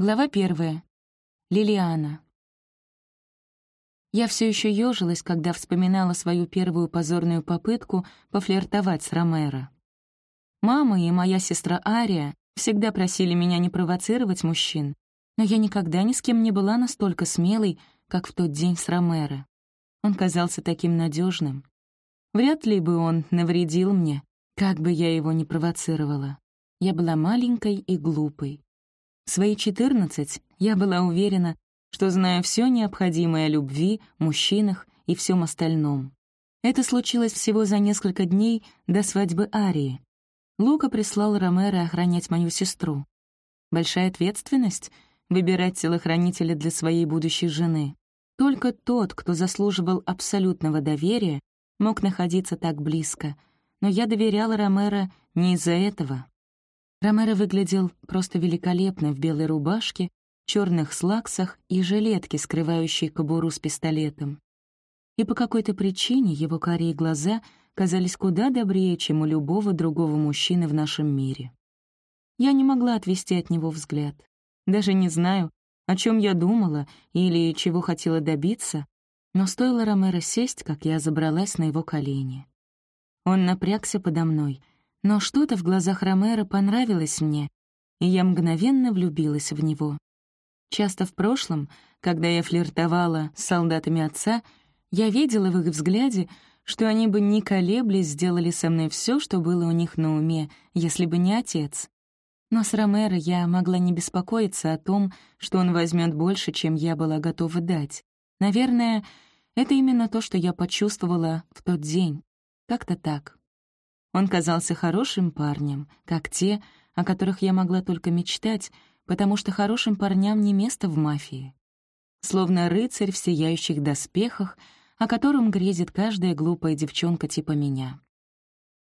Глава первая. Лилиана. Я все еще ежилась, когда вспоминала свою первую позорную попытку пофлиртовать с Ромеро. Мама и моя сестра Ария всегда просили меня не провоцировать мужчин, но я никогда ни с кем не была настолько смелой, как в тот день с Ромеро. Он казался таким надежным. Вряд ли бы он навредил мне, как бы я его ни провоцировала. Я была маленькой и глупой. В свои четырнадцать я была уверена, что знаю все необходимое о любви, мужчинах и всем остальном. Это случилось всего за несколько дней до свадьбы Арии. Лука прислал Ромеро охранять мою сестру. Большая ответственность — выбирать телохранителя для своей будущей жены. Только тот, кто заслуживал абсолютного доверия, мог находиться так близко, но я доверяла Ромеро не из-за этого. Ромеро выглядел просто великолепно в белой рубашке, черных слаксах и жилетке, скрывающей кобуру с пистолетом. И по какой-то причине его карие глаза казались куда добрее, чем у любого другого мужчины в нашем мире. Я не могла отвести от него взгляд. Даже не знаю, о чем я думала или чего хотела добиться, но стоило Ромеро сесть, как я забралась на его колени. Он напрягся подо мной — но что-то в глазах Ромеро понравилось мне, и я мгновенно влюбилась в него. Часто в прошлом, когда я флиртовала с солдатами отца, я видела в их взгляде, что они бы не колеблясь сделали со мной все, что было у них на уме, если бы не отец. Но с Ромеро я могла не беспокоиться о том, что он возьмет больше, чем я была готова дать. Наверное, это именно то, что я почувствовала в тот день. Как-то так. Он казался хорошим парнем, как те, о которых я могла только мечтать, потому что хорошим парням не место в мафии. Словно рыцарь в сияющих доспехах, о котором грезит каждая глупая девчонка типа меня.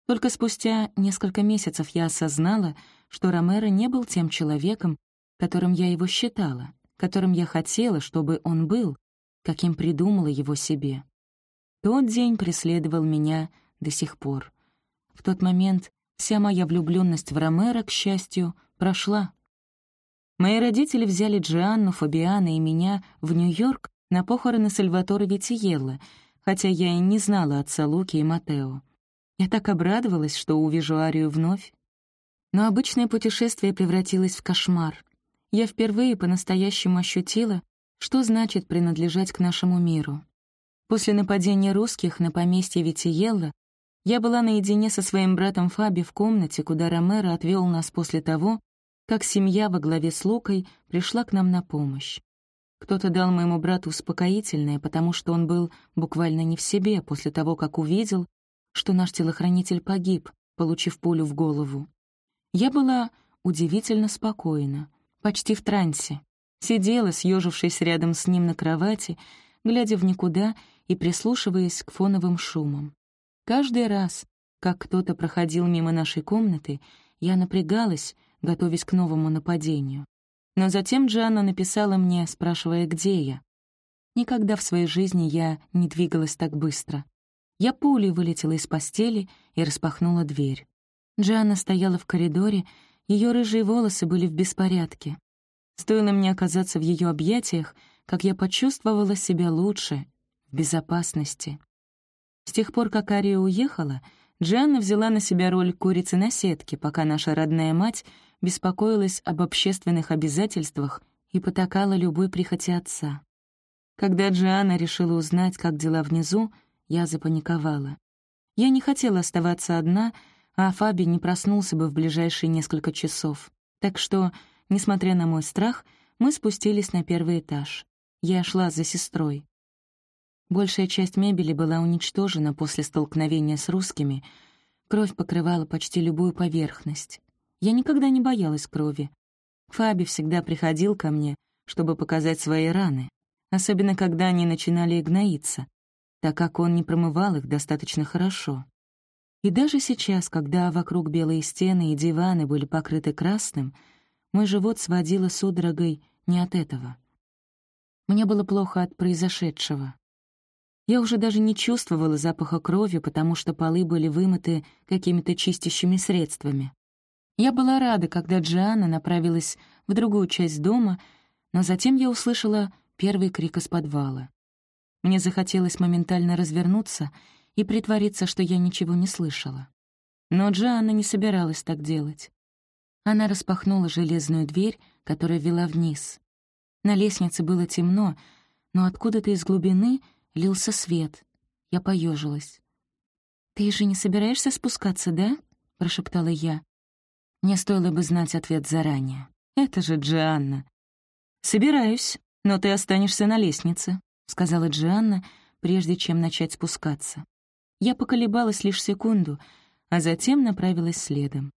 Только спустя несколько месяцев я осознала, что Ромеро не был тем человеком, которым я его считала, которым я хотела, чтобы он был, каким придумала его себе. Тот день преследовал меня до сих пор. В тот момент вся моя влюбленность в Ромеро, к счастью, прошла. Мои родители взяли Джианну, Фабиана и меня в Нью-Йорк на похороны Сальватора Витиелла, хотя я и не знала отца Луки и Матео. Я так обрадовалась, что увижу Арию вновь. Но обычное путешествие превратилось в кошмар. Я впервые по-настоящему ощутила, что значит принадлежать к нашему миру. После нападения русских на поместье Витиелла я была наедине со своим братом Фаби в комнате, куда Ромеро отвел нас после того, как семья во главе с Лукой пришла к нам на помощь. Кто-то дал моему брату успокоительное, потому что он был буквально не в себе после того, как увидел, что наш телохранитель погиб, получив пулю в голову. Я была удивительно спокойна, почти в трансе. Сидела, съежившись рядом с ним на кровати, глядя в никуда и прислушиваясь к фоновым шумам. Каждый раз, как кто-то проходил мимо нашей комнаты, я напрягалась, готовясь к новому нападению. Но затем Джанна написала мне, спрашивая, где я. Никогда в своей жизни я не двигалась так быстро. Я пулей вылетела из постели и распахнула дверь. Джанна стояла в коридоре, ее рыжие волосы были в беспорядке. Стоило мне оказаться в ее объятиях, как я почувствовала себя лучше, в безопасности. С тех пор, как Ария уехала, Джанна взяла на себя роль курицы на сетке, пока наша родная мать беспокоилась об общественных обязательствах и потакала любой прихоти отца. Когда Джианна решила узнать, как дела внизу, я запаниковала. Я не хотела оставаться одна, а Фаби не проснулся бы в ближайшие несколько часов. Так что, несмотря на мой страх, мы спустились на первый этаж. Я шла за сестрой. Большая часть мебели была уничтожена после столкновения с русскими. Кровь покрывала почти любую поверхность. Я никогда не боялась крови. Фаби всегда приходил ко мне, чтобы показать свои раны, особенно когда они начинали гноиться, так как он не промывал их достаточно хорошо. И даже сейчас, когда вокруг белые стены и диваны были покрыты красным, мой живот сводило судорогой не от этого. Мне было плохо от произошедшего. Я уже даже не чувствовала запаха крови, потому что полы были вымыты какими-то чистящими средствами. Я была рада, когда Джианна направилась в другую часть дома, но затем я услышала первый крик из подвала. Мне захотелось моментально развернуться и притвориться, что я ничего не слышала. Но Джианна не собиралась так делать. Она распахнула железную дверь, которая вела вниз. На лестнице было темно, но откуда-то из глубины лился свет. Я поежилась. «Ты же не собираешься спускаться, да?» — прошептала я. Мне стоило бы знать ответ заранее. Это же Джианна. «Собираюсь, но ты останешься на лестнице», — сказала Джианна, прежде чем начать спускаться. Я поколебалась лишь секунду, а затем направилась следом.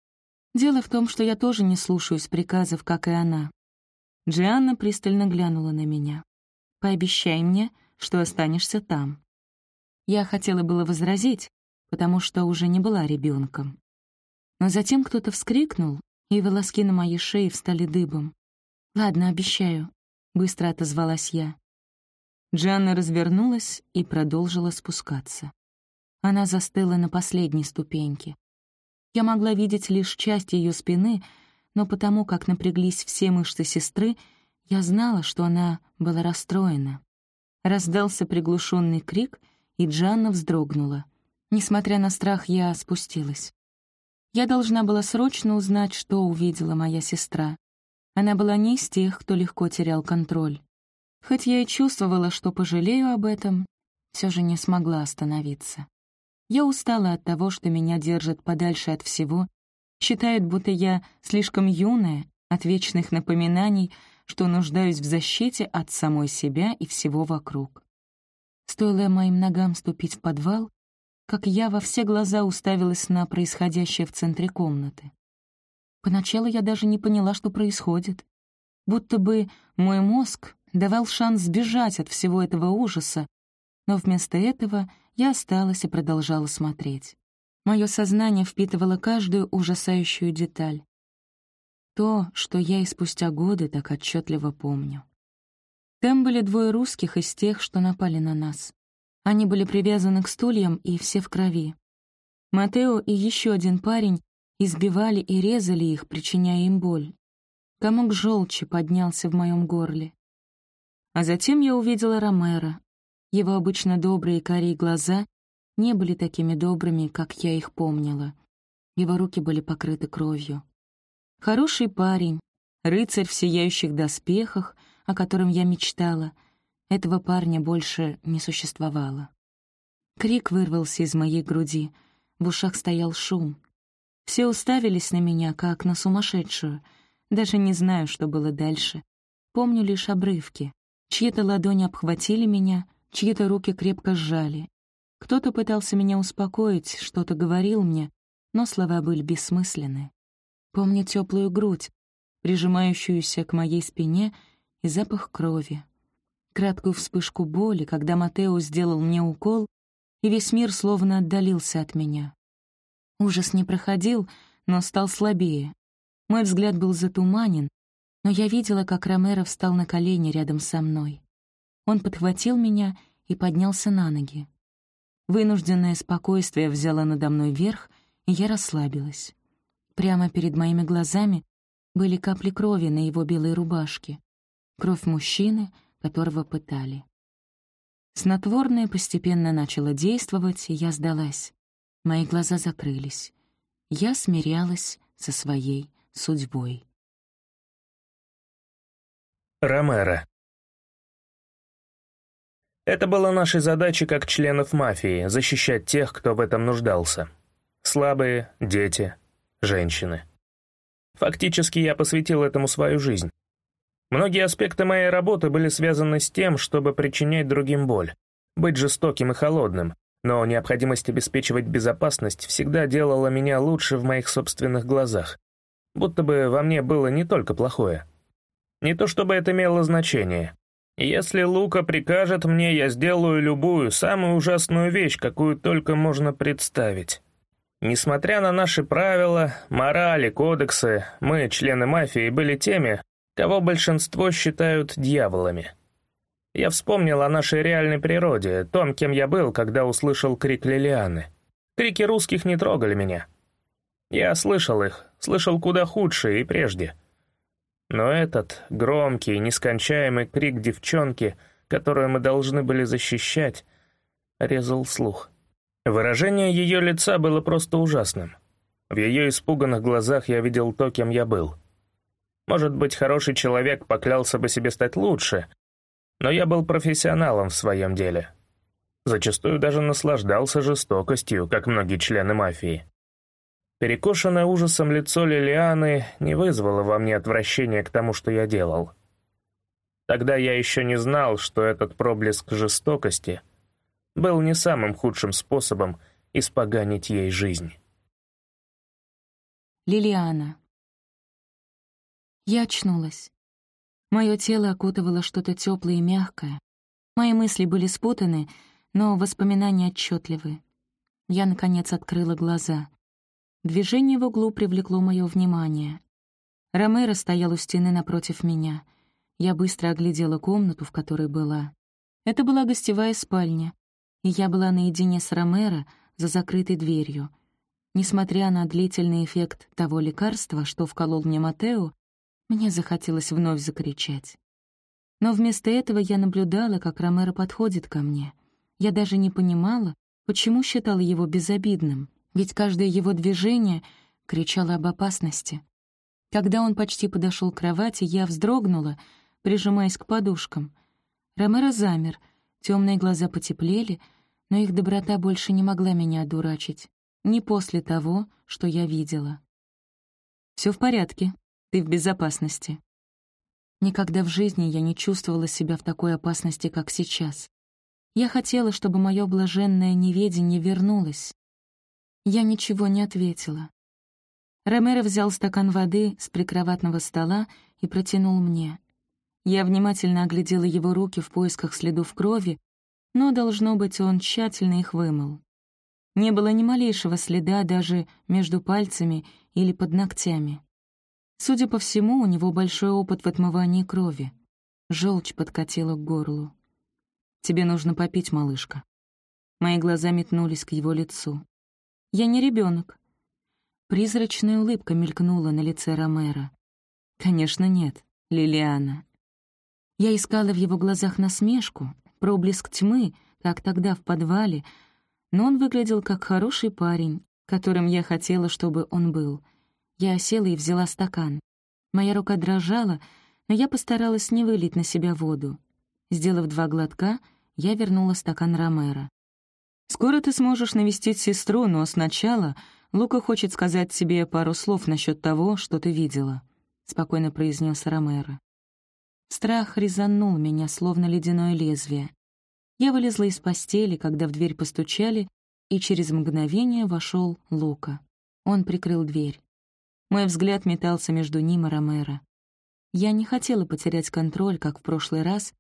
Дело в том, что я тоже не слушаюсь приказов, как и она. Джианна пристально глянула на меня. «Пообещай мне, что останешься там». Я хотела было возразить, потому что уже не была ребенком. Но затем кто-то вскрикнул, и волоски на моей шее встали дыбом. «Ладно, обещаю», — быстро отозвалась я. Джанна развернулась и продолжила спускаться. Она застыла на последней ступеньке. Я могла видеть лишь часть ее спины, но потому как напряглись все мышцы сестры, я знала, что она была расстроена. Раздался приглушенный крик, и Джанна вздрогнула. Несмотря на страх, я спустилась. Я должна была срочно узнать, что увидела моя сестра. Она была не из тех, кто легко терял контроль. Хоть я и чувствовала, что пожалею об этом, все же не смогла остановиться. Я устала от того, что меня держат подальше от всего, считают, будто я слишком юная, от вечных напоминаний, что нуждаюсь в защите от самой себя и всего вокруг. Стоило моим ногам ступить в подвал, как я во все глаза уставилась на происходящее в центре комнаты. Поначалу я даже не поняла, что происходит. Будто бы мой мозг давал шанс сбежать от всего этого ужаса, но вместо этого я осталась и продолжала смотреть. Мое сознание впитывало каждую ужасающую деталь. То, что я и спустя годы так отчетливо помню. Там были двое русских из тех, что напали на нас. Они были привязаны к стульям и все в крови. Матео и еще один парень избивали и резали их, причиняя им боль. Комок желчи поднялся в моем горле. А затем я увидела Ромеро. Его обычно добрые карие глаза не были такими добрыми, как я их помнила. Его руки были покрыты кровью. Хороший парень, рыцарь в сияющих доспехах, о котором я мечтала — этого парня больше не существовало. Крик вырвался из моей груди, в ушах стоял шум. Все уставились на меня, как на сумасшедшую. Даже не знаю, что было дальше. Помню лишь обрывки. Чьи-то ладони обхватили меня, чьи-то руки крепко сжали. Кто-то пытался меня успокоить, что-то говорил мне, но слова были бессмысленны. Помню теплую грудь, прижимающуюся к моей спине, и запах крови, краткую вспышку боли, когда Матео сделал мне укол, и весь мир словно отдалился от меня. Ужас не проходил, но стал слабее. Мой взгляд был затуманен, но я видела, как Ромеро встал на колени рядом со мной. Он подхватил меня и поднялся на ноги. Вынужденное спокойствие взяло надо мной верх, и я расслабилась. Прямо перед моими глазами были капли крови на его белой рубашке. Кровь мужчины — которого пытали. Снотворное постепенно начало действовать, и я сдалась. Мои глаза закрылись. Я смирялась со своей судьбой. Ромеро Это была нашей задачей как членов мафии — защищать тех, кто в этом нуждался. Слабые, дети, женщины. Фактически я посвятил этому свою жизнь. Многие аспекты моей работы были связаны с тем, чтобы причинять другим боль, быть жестоким и холодным, но необходимость обеспечивать безопасность всегда делала меня лучше в моих собственных глазах. Будто бы во мне было не только плохое. Не то чтобы это имело значение. Если Лука прикажет мне, я сделаю любую, самую ужасную вещь, какую только можно представить. Несмотря на наши правила, морали, кодексы, мы, члены мафии, были теми, кого большинство считают дьяволами. Я вспомнил о нашей реальной природе, том, кем я был, когда услышал крик Лилианы. Крики русских не трогали меня. Я слышал их, Слышал куда худшее и прежде. Но этот громкий, нескончаемый крик девчонки, которую мы должны были защищать, резал слух. Выражение ее лица было просто ужасным. В ее испуганных глазах я видел то, кем я был. Может быть, хороший человек поклялся бы себе стать лучше, но я был профессионалом в своем деле. Зачастую даже наслаждался жестокостью, как многие члены мафии. Перекошенное ужасом лицо Лилианы не вызвало во мне отвращения к тому, что я делал. Тогда я еще не знал, что этот проблеск жестокости был не самым худшим способом испоганить ей жизнь. Лилиана. Я очнулась. Мое тело окутывало что-то теплое и мягкое. Мои мысли были спутаны, но воспоминания отчетливы. Я, наконец, открыла глаза. Движение в углу привлекло мое внимание. Ромеро стоял у стены напротив меня. Я быстро оглядела комнату, в которой была. Это была гостевая спальня, и я была наедине с Ромеро за закрытой дверью. Несмотря на длительный эффект того лекарства, что вколол мне Матео, мне захотелось вновь закричать. Но вместо этого я наблюдала, как Ромеро подходит ко мне — я даже не понимала, почему считала его безобидным, ведь каждое его движение кричало об опасности. Когда он почти подошел к кровати, я вздрогнула, прижимаясь к подушкам. Ромеро замер, темные глаза потеплели, но их доброта больше не могла меня одурачить. Не после того, что я видела. Все в порядке, ты в безопасности». Никогда в жизни я не чувствовала себя в такой опасности, как сейчас. Я хотела, чтобы мое блаженное неведение вернулось. Я ничего не ответила. Ромеро взял стакан воды с прикроватного стола и протянул мне. Я внимательно оглядела его руки в поисках следов крови, но, должно быть, он тщательно их вымыл. Не было ни малейшего следа даже между пальцами или под ногтями. Судя по всему, у него большой опыт в отмывании крови. Желчь подкатила к горлу. «Тебе нужно попить, малышка». Мои глаза метнулись к его лицу. «Я не ребенок. Призрачная улыбка мелькнула на лице Ромера. «Конечно нет, Лилиана». Я искала в его глазах насмешку, проблеск тьмы, как тогда в подвале, но он выглядел как хороший парень, которым я хотела, чтобы он был. Я села и взяла стакан. Моя рука дрожала, но я постаралась не вылить на себя воду. Сделав два глотка — я вернула стакан Ромеро. «Скоро ты сможешь навестить сестру, но сначала Лука хочет сказать тебе пару слов насчет того, что ты видела», — спокойно произнес Ромеро. Страх резанул меня, словно ледяное лезвие. Я вылезла из постели, когда в дверь постучали, и через мгновение вошел Лука. Он прикрыл дверь. Мой взгляд метался между ним и Ромеро. Я не хотела потерять контроль, как в прошлый раз,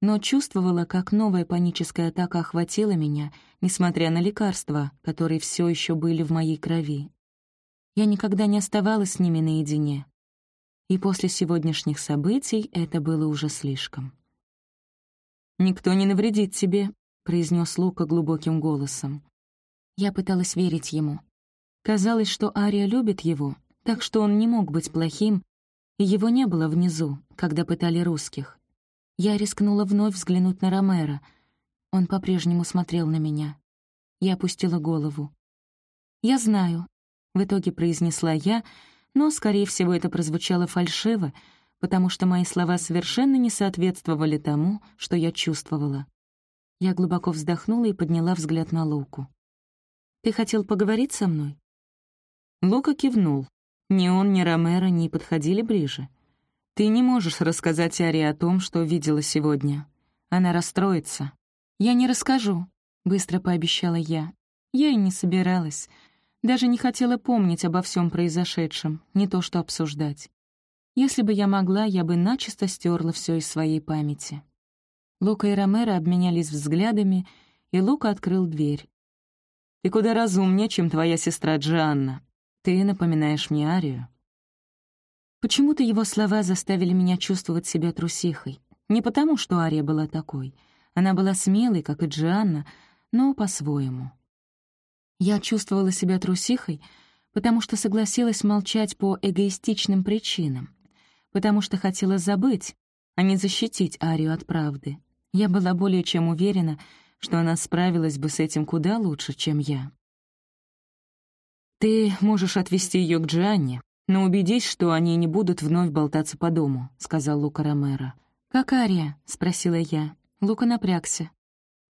но чувствовала, как новая паническая атака охватила меня, несмотря на лекарства, которые все еще были в моей крови. Я никогда не оставалась с ними наедине. И после сегодняшних событий это было уже слишком. «Никто не навредит тебе», — произнес Лука глубоким голосом. Я пыталась верить ему. Казалось, что Ария любит его, так что он не мог быть плохим, и его не было внизу, когда пытали русских. Я рискнула вновь взглянуть на Ромера. Он по-прежнему смотрел на меня. Я опустила голову. «Я знаю», — в итоге произнесла я, но, скорее всего, это прозвучало фальшиво, потому что мои слова совершенно не соответствовали тому, что я чувствовала. Я глубоко вздохнула и подняла взгляд на Луку. «Ты хотел поговорить со мной?» Лука кивнул. Ни он, ни Ромеро не подходили ближе. Ты не можешь рассказать Ари о том, что видела сегодня. Она расстроится. Я не расскажу, — быстро пообещала я. Я и не собиралась. Даже не хотела помнить обо всем произошедшем, не то что обсуждать. Если бы я могла, я бы начисто стерла все из своей памяти. Лука и Ромеро обменялись взглядами, и Лука открыл дверь. «Ты куда разумнее, чем твоя сестра Джанна. Ты напоминаешь мне Арию». Почему-то его слова заставили меня чувствовать себя трусихой. Не потому, что Ария была такой. Она была смелой, как и Джианна, но по-своему. Я чувствовала себя трусихой, потому что согласилась молчать по эгоистичным причинам, потому что хотела забыть, а не защитить Арию от правды. Я была более чем уверена, что она справилась бы с этим куда лучше, чем я. «Ты можешь отвезти ее к Джанне, но убедись, что они не будут вновь болтаться по дому», — сказал Лука Ромеро. «Как Ария?» — спросила я. Лука напрягся.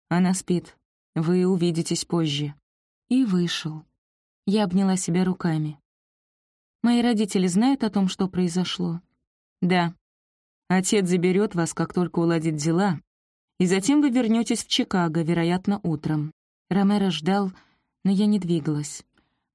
«Она спит. Вы увидитесь позже». И вышел. Я обняла себя руками. «Мои родители знают о том, что произошло?» «Да. Отец заберет вас, как только уладит дела, и затем вы вернетесь в Чикаго, вероятно, утром». Ромеро ждал, но я не двигалась.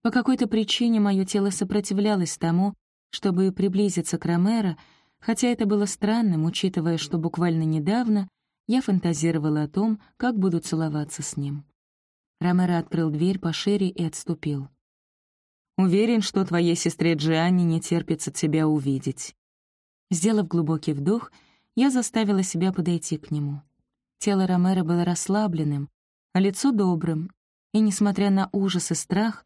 По какой-то причине мое тело сопротивлялось тому, чтобы приблизиться к Ромеро, хотя это было странным, учитывая, что буквально недавно я фантазировала о том, как буду целоваться с ним. Ромеро открыл дверь пошире и отступил. «Уверен, что твоей сестре Джианне не терпится тебя увидеть». Сделав глубокий вдох, я заставила себя подойти к нему. Тело Ромеро было расслабленным, а лицо добрым, и, несмотря на ужас и страх,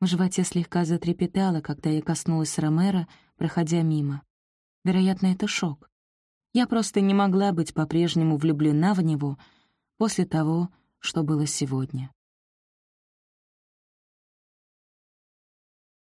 в животе слегка затрепетало, когда я коснулась Ромеро, проходя мимо. Вероятно, это шок. Я просто не могла быть по-прежнему влюблена в него после того, что было сегодня.